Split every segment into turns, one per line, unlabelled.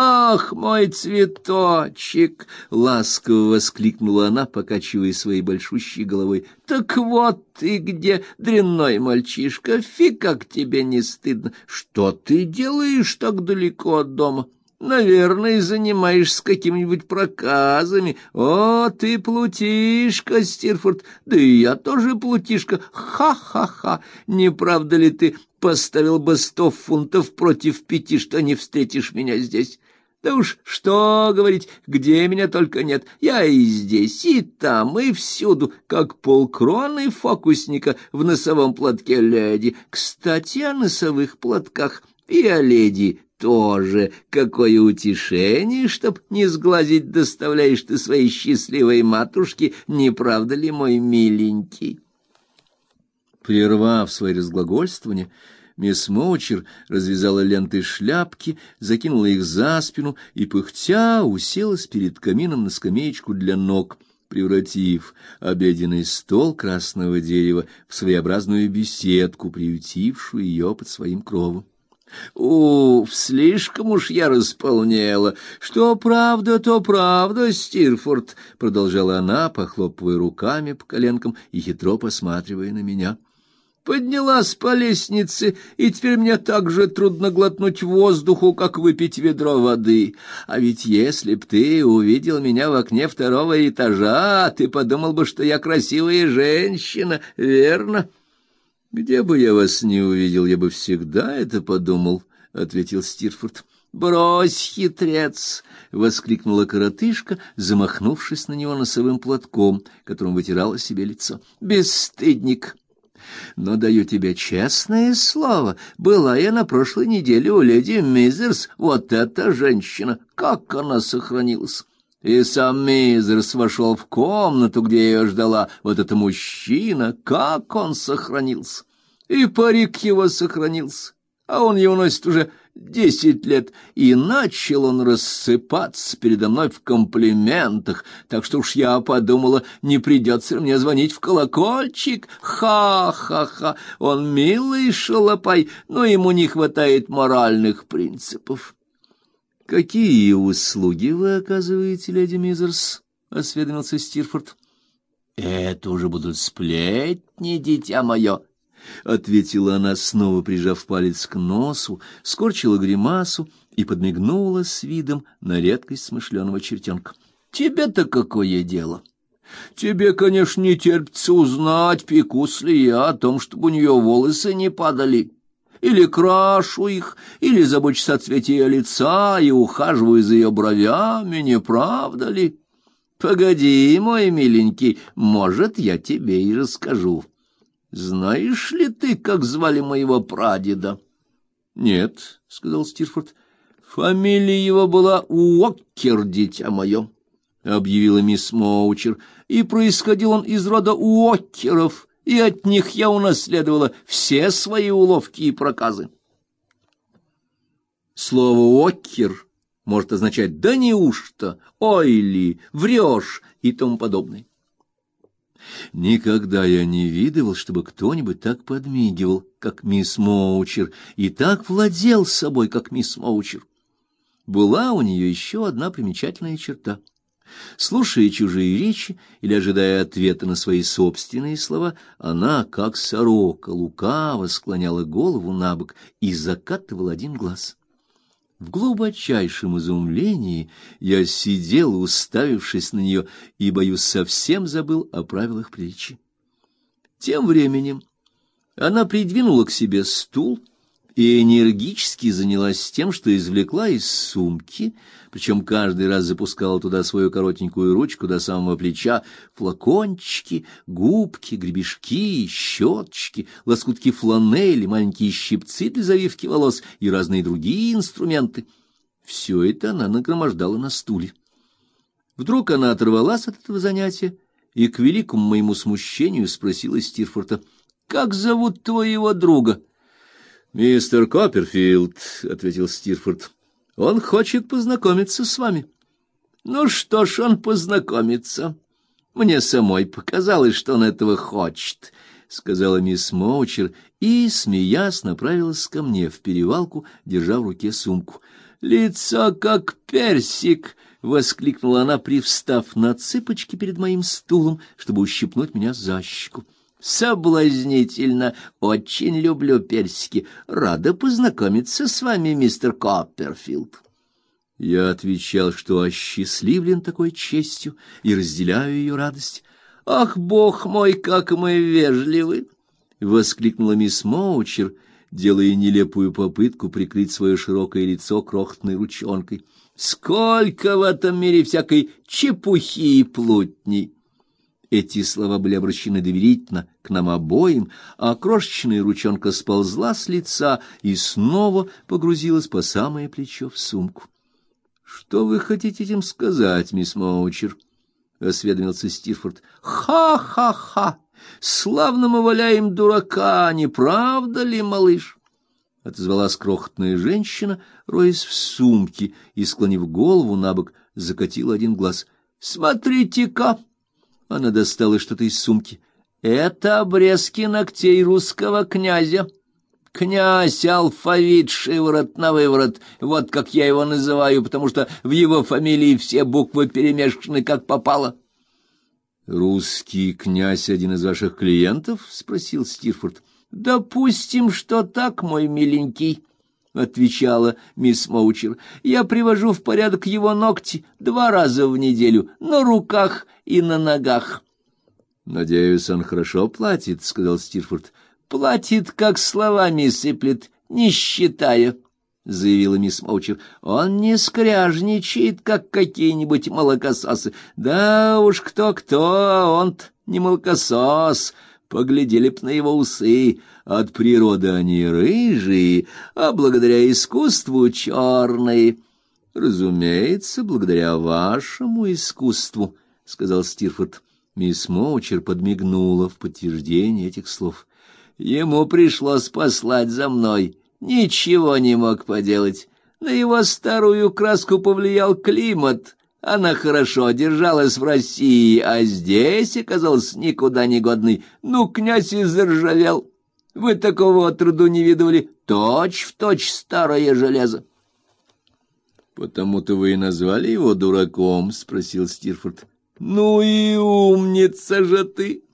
«Ах, мой цветочек!» — ласково воскликнула она, покачивая своей большущей головой. «Так вот ты где, дрянной мальчишка! Фи, как тебе не стыдно! Что ты делаешь так далеко от дома?» Наверное, занимаешься какими-нибудь проказами. О, ты плутишка, Стирфорд, да и я тоже плутишка. Ха-ха-ха! Не правда ли ты поставил бы сто фунтов против пяти, что не встретишь меня здесь? Да уж что говорить, где меня только нет. Я и здесь, и там, и всюду, как полкроны фокусника в носовом платке леди. Кстати, о носовых платках и о леди тоже. Какое утешение, чтоб не сглазить доставляешь ты своей счастливой матушке, не правда ли, мой миленький? Прервав свое разглагольствование, Мисс Моучер развязала ленты шляпки, закинула их за спину и, пыхтя, уселась перед камином на скамеечку для ног, превратив обеденный стол красного дерева в своеобразную беседку, приютившую ее под своим кровом. Уф, слишком уж я располнела. Что правда, то правда, Стирфорд, продолжала она, похлопывая руками по коленкам и хитро посматривая на меня. Поднялась по лестнице, и теперь мне так же трудно глотнуть воздуху, как выпить ведро воды. А ведь если б ты увидел меня в окне второго этажа, ты подумал бы, что я красивая женщина, верно? Где бы я вас не увидел, я бы всегда это подумал, ответил Стирфорд. Брось, хитрец, воскликнула коротышка, замахнувшись на него носовым платком, которым вытирала себе лицо. Бесстыдник. Но даю тебе честное слово, была я на прошлой неделе у леди Мизерс, вот эта женщина, как она сохранилась. И сам Мизерс вошел в комнату, где ее ждала вот эта мужчина, как он сохранился. И парик его сохранился, а он его носит уже десять лет, и начал он рассыпаться передо мной в комплиментах, так что уж я подумала, не придется мне звонить в колокольчик. Ха-ха-ха, он милый шалопай, но ему не хватает моральных принципов. Какие услуги вы оказываете, леди Мизерс? осведомился Стирфорд. Это уже будут сплетни, дитя мое, — ответила она, снова прижав палец к носу, скорчила гримасу и подмигнула с видом на редкость смышленого чертенка. — Тебе-то какое дело? Тебе, конечно, не терпится узнать, пекусь ли я о том, чтобы у нее волосы не падали. — или крашу их, или забочусь о цвете ее лица и ухаживаю за ее бровями, не правда ли? Погоди, мой миленький, может, я тебе и расскажу. Знаешь ли ты, как звали моего прадеда? Нет, сказал Стирфорд. Фамилия его была Уоккер, дитя мое, объявила мисс Моучер, и происходил он из рода Уоккеров и от них я унаследовала все свои уловки и проказы. Слово «оккер» может означать «да неужто», «ой ли», «врешь» и тому подобное. Никогда я не видывал, чтобы кто-нибудь так подмигивал, как мисс Моучер, и так владел собой, как мисс Моучер. Была у нее еще одна примечательная черта — Слушая чужие речи или ожидая ответа на свои собственные слова, она, как сорока, лукаво склоняла голову на бок и закатывала один глаз. В глубочайшем изумлении я сидел, уставившись на нее, и, боюсь, совсем забыл о правилах приличия. Тем временем она придвинула к себе стул и энергически занялась тем, что извлекла из сумки, причем каждый раз запускала туда свою коротенькую ручку до самого плеча, флакончики, губки, гребешки, щеточки, лоскутки фланели, маленькие щипцы для завивки волос и разные другие инструменты. Все это она нагромождала на стуле. Вдруг она оторвалась от этого занятия и, к великому моему смущению, спросила Стирфорта, «Как зовут твоего друга?» Мистер Копперфилд, ответил Стирфорд. Он хочет познакомиться с вами. Ну что ж, он познакомится. Мне самой показалось, что он этого хочет, сказала мисс Моучер и, смеясь, направилась ко мне в перевалку, держа в руке сумку. Лицо как персик, воскликнула она, привстав на цыпочки перед моим стулом, чтобы ущипнуть меня за щеку. Соблазнительно, очень люблю персики. Рада познакомиться с вами, мистер Копперфилд. Я отвечал, что осчастливлен такой честью и разделяю ее радость. Ах, бог мой, как мы вежливы, воскликнула мисс Моучер, делая нелепую попытку прикрыть свое широкое лицо крохотной ручонкой. Сколько в этом мире всякой чепухи и плутни! Эти слова были обращены доверительно к нам обоим, а крошечная ручонка сползла с лица и снова погрузилась по самое плечо в сумку. Что вы хотите этим сказать, мисс Моучер? осведомился Стифорд. Ха-ха-ха. Славно мы валяем дурака, не правда ли, малыш? отозвалась крохотная женщина, роясь в сумке и склонив голову набок, закатила один глаз. Смотрите-ка, она достала что-то из сумки. Это обрезки ногтей русского князя. Князь алфавит шиворот на выворот, вот как я его называю, потому что в его фамилии все буквы перемешаны как попало. Русский князь один из ваших клиентов, спросил Стирфорд. Допустим, что так, мой миленький, отвечала мисс Моучер. Я привожу в порядок его ногти два раза в неделю на руках и на ногах. Надеюсь, он хорошо платит, сказал Стирфорд. Платит, как словами сыплет, не считая, заявила мисс Моучер. Он не скряжничает, как какие-нибудь молокососы. Да уж кто-кто, он не молокосос. Поглядели б на его усы. От природы они рыжие, а благодаря искусству черные. Разумеется, благодаря вашему искусству, сказал Стирфорд. Мисс Моучер подмигнула в подтверждение этих слов. Ему пришлось послать за мной. Ничего не мог поделать. На его старую краску повлиял климат. Она хорошо держалась в России, а здесь оказалась никуда не годной. Ну, князь и заржавел. Вы такого труду не видывали. Точь в точь старое железо. Потому-то вы и назвали его дураком, спросил Стирфорд. Ну и умница же ты,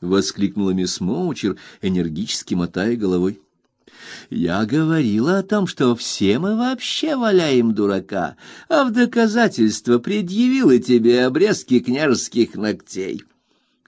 воскликнула мисс Моучер, энергически мотая головой. Я говорила о том, что все мы вообще валяем дурака, а в доказательство предъявила тебе обрезки княжеских ногтей.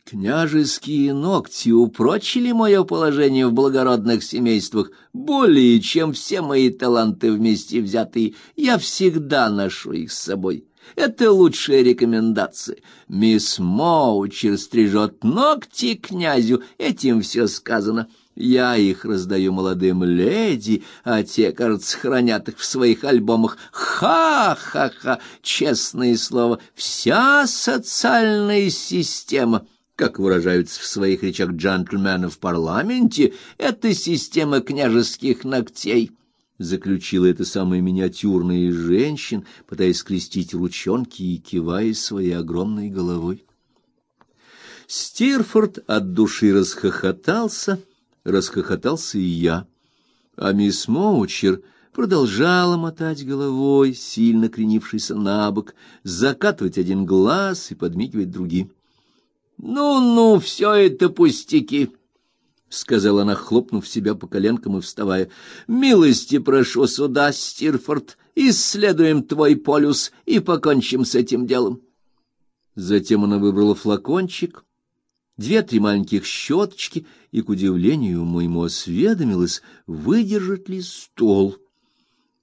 Княжеские ногти упрочили мое положение в благородных семействах более, чем все мои таланты вместе взятые. Я всегда ношу их с собой. Это лучшая рекомендация. Мисс Моучер стрижет ногти князю, этим все сказано. Я их раздаю молодым леди, а те, кажется, хранят их в своих альбомах. Ха-ха-ха, честное слово, вся социальная система, как выражаются в своих речах джентльмены в парламенте, это система княжеских ногтей. Заключила это самая миниатюрная из женщин, пытаясь скрестить ручонки и кивая своей огромной головой. Стирфорд от души расхохотался, расхохотался и я. А мисс Моучер продолжала мотать головой, сильно кренившись на бок, закатывать один глаз и подмигивать другим. «Ну-ну, все это пустяки!» — сказала она, хлопнув себя по коленкам и вставая. — Милости прошу сюда, Стирфорд, исследуем твой полюс и покончим с этим делом. Затем она выбрала флакончик, две-три маленьких щеточки и, к удивлению моему, осведомилась, выдержит ли стол.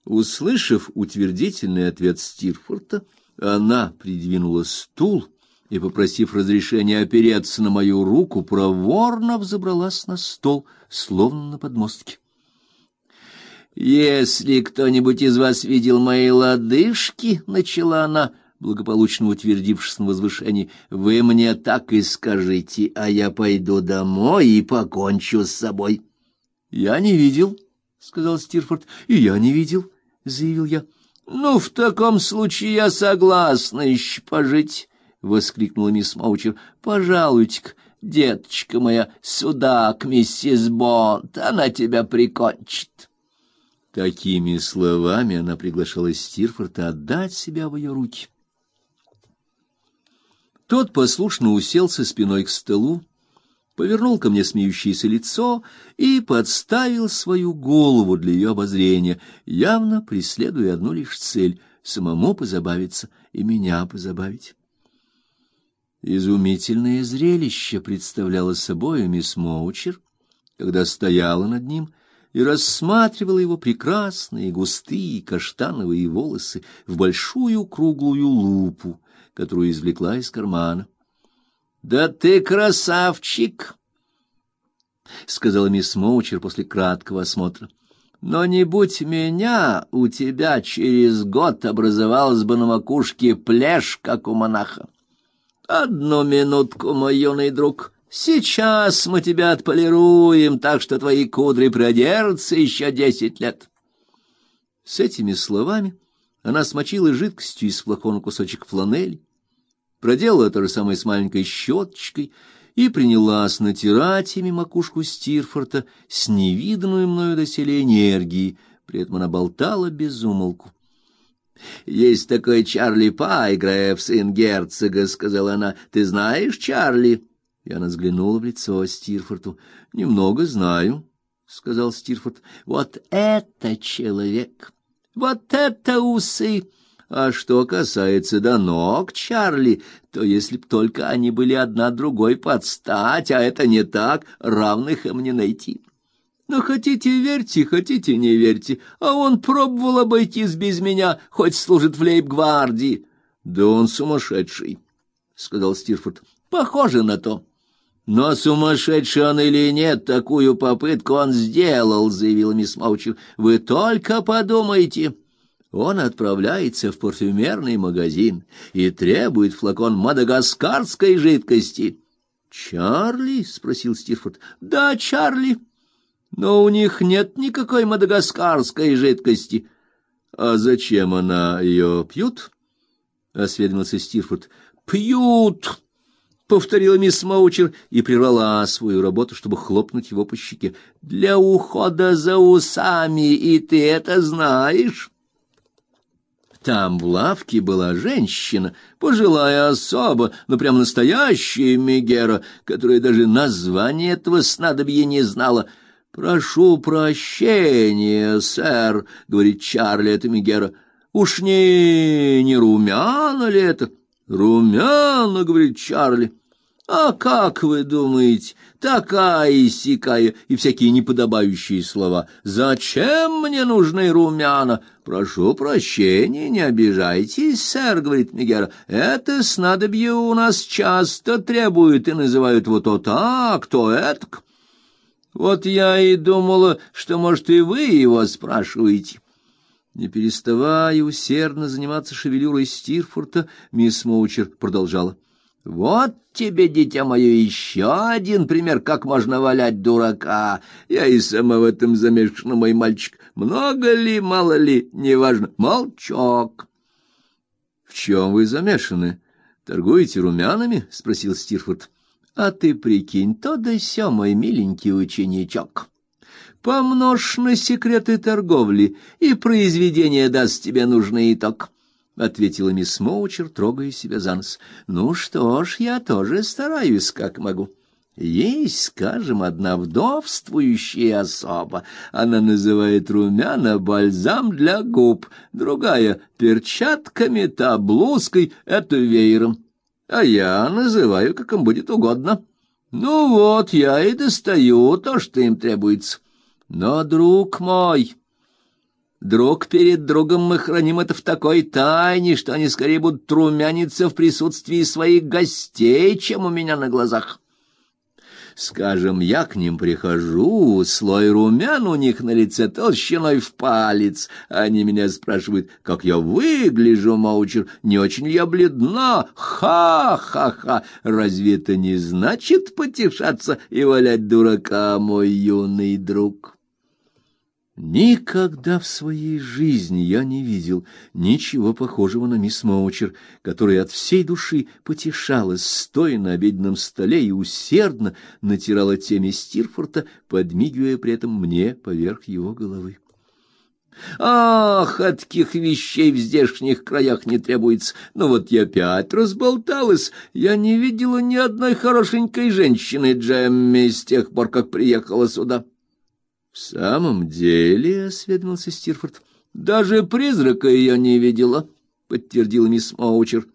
Услышав утвердительный ответ Стирфорта, она придвинула стул и, попросив разрешения опереться на мою руку, проворно взобралась на стол, словно на подмостке. «Если кто-нибудь из вас видел мои лодыжки, — начала она, — благополучно утвердившись на возвышении, вы мне так и скажите, а я пойду домой и покончу с собой. Я не видел, сказал Стирфорд. И я не видел, заявил я. Ну, в таком случае я согласна еще пожить, воскликнула мисс Моучер. Пожалуйте-ка, деточка моя, сюда к миссис Бонд, она тебя прикончит. Такими словами она приглашала Стирфорта отдать себя в ее руки. Тот послушно уселся спиной к столу, повернул ко мне смеющееся лицо и подставил свою голову для ее обозрения, явно преследуя одну лишь цель — самому позабавиться и меня позабавить. Изумительное зрелище представляло собой мисс Моучер, когда стояла над ним и рассматривала его прекрасные густые каштановые волосы в большую круглую лупу, которую извлекла из кармана. — Да ты красавчик! — сказала мисс Моучер после краткого осмотра. — Но не будь меня, у тебя через год образовалась бы на макушке плешь, как у монаха. Одну минутку, мой юный друг. Сейчас мы тебя отполируем, так что твои кудри продержатся еще десять лет. С этими словами она смочила жидкостью из флакона кусочек фланели, проделала то же самое с маленькой щеточкой и принялась натирать ими макушку Стирфорта с невиданной мною доселе энергией, при этом она болтала без умолку. Есть такой Чарли Пай, граф сын герцога, сказала она. Ты знаешь Чарли? И она взглянула в лицо Стирфорту. Немного знаю, сказал Стирфорд. Вот это человек. Вот это усы. А что касается до ног Чарли, то если б только они были одна другой под стать, а это не так, равных им не найти. Но хотите верьте, хотите не верьте, а он пробовал обойтись без меня, хоть служит в лейб-гвардии. — Да он сумасшедший, — сказал Стирфорд. — Похоже на то. — Но сумасшедший он или нет, такую попытку он сделал, — заявила мисс Маучер. — Вы только подумайте. Он отправляется в парфюмерный магазин и требует флакон мадагаскарской жидкости. — Чарли? — спросил Стирфорд. — Да, Чарли. — но у них нет никакой мадагаскарской жидкости. А зачем она ее пьют? осведомился Стирфорд. Пьют, повторила мисс Маучер и прервала свою работу, чтобы хлопнуть его по щеке. Для ухода за усами, и ты это знаешь. Там в лавке была женщина, пожилая особа, но прям настоящая Мегера, которая даже название этого снадобья не знала — Прошу прощения, сэр, говорит Чарли это Мегера. Уж не не румяна ли это? Румяна, говорит Чарли. А как вы думаете, такая и и всякие неподобающие слова. Зачем мне нужны румяна? Прошу прощения, не обижайтесь, сэр, говорит Мегера. Это снадобье у нас часто требует и называют вот то так, то этак. Вот я и думала, что, может, и вы его спрашиваете. Не переставая усердно заниматься шевелюрой Стирфорта, мисс Моучер продолжала. Вот тебе, дитя мое, еще один пример, как можно валять дурака. Я и сама в этом замешана, мой мальчик. Много ли, мало ли, неважно. Молчок. — В чем вы замешаны? Торгуете румянами? — спросил Стирфорд. А ты прикинь, то да сё, мой миленький ученичок. Помножь на секреты торговли, и произведение даст тебе нужный итог. — ответила мисс Моучер, трогая себя за нос. — Ну что ж, я тоже стараюсь, как могу. Есть, скажем, одна вдовствующая особа. Она называет румяна бальзам для губ, другая — перчатками, та блузкой, это веером а я называю, как им будет угодно. Ну вот, я и достаю то, что им требуется. Но, друг мой, друг перед другом мы храним это в такой тайне, что они скорее будут трумяниться в присутствии своих гостей, чем у меня на глазах. Скажем, я к ним прихожу, слой румян у них на лице толщиной в палец. Они меня спрашивают, как я выгляжу, Маучер, не очень ли я бледна? Ха-ха-ха! Разве это не значит потешаться и валять дурака, мой юный друг?» Никогда в своей жизни я не видел ничего похожего на мисс Моучер, которая от всей души потешалась, стоя на обеденном столе и усердно натирала теми Стирфорта, подмигивая при этом мне поверх его головы. «Ах, от таких вещей в здешних краях не требуется! Ну вот я опять разболталась! Я не видела ни одной хорошенькой женщины Джемми с тех пор, как приехала сюда!» — В самом деле, — осведомился Стирфорд, — даже призрака я не видела, — подтвердил мисс Маучер.